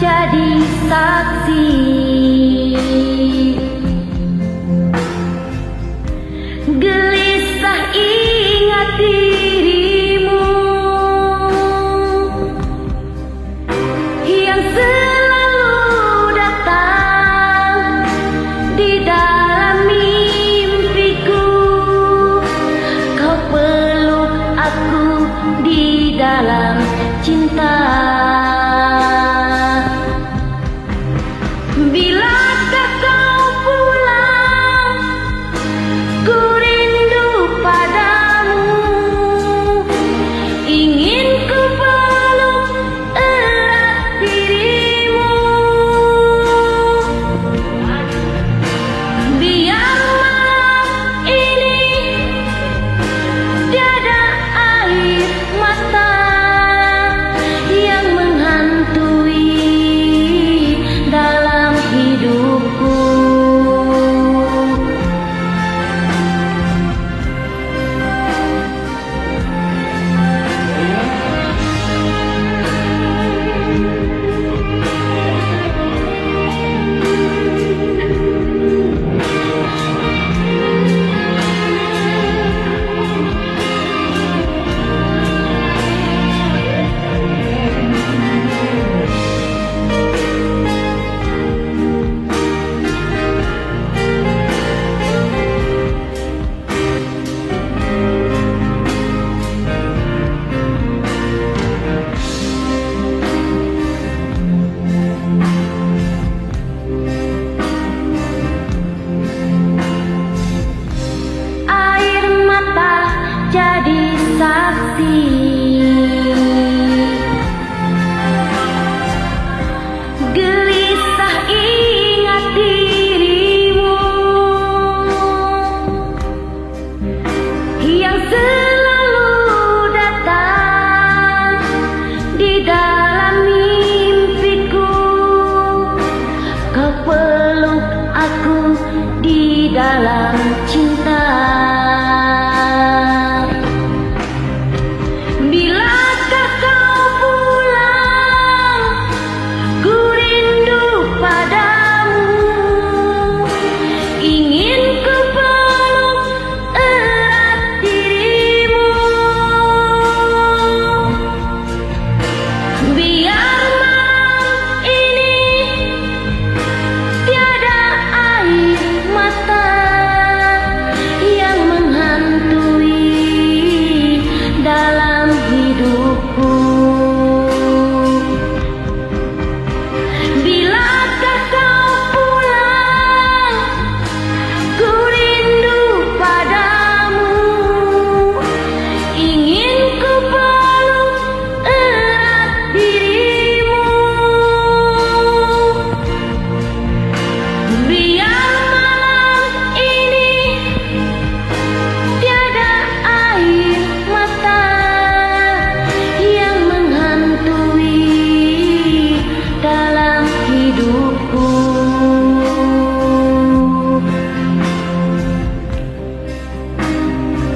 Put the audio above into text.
jadi saksi. Gelisah ingat dirimu. Yang selalu datang di dalam mimpiku. Kau peluk aku di dalam cinta. dalam